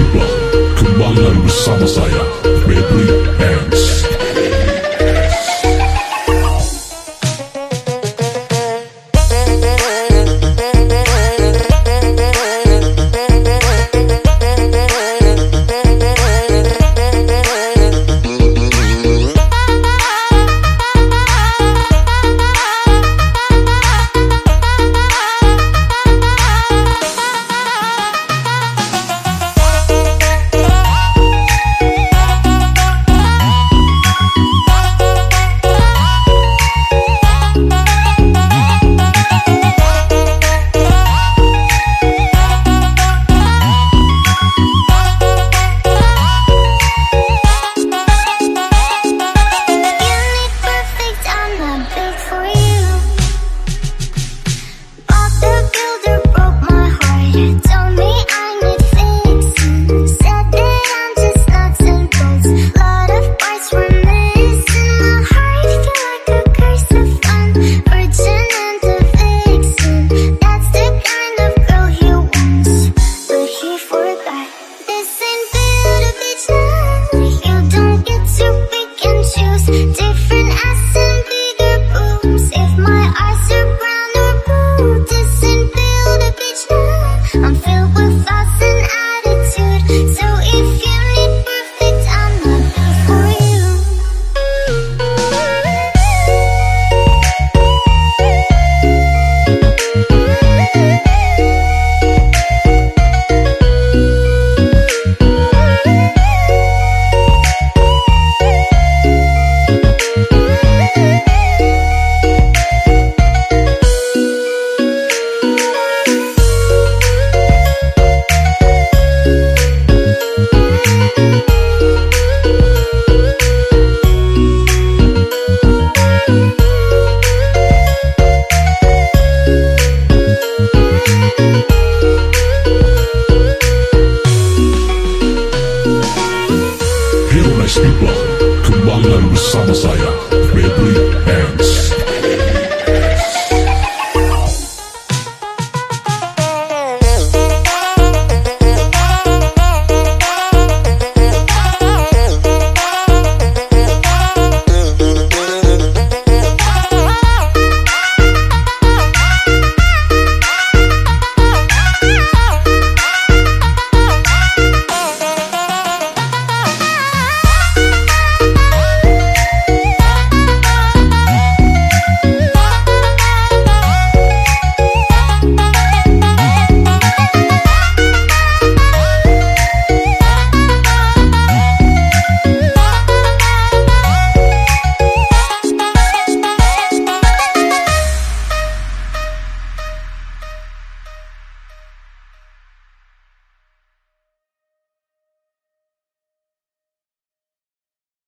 tiba kembali bersama saya.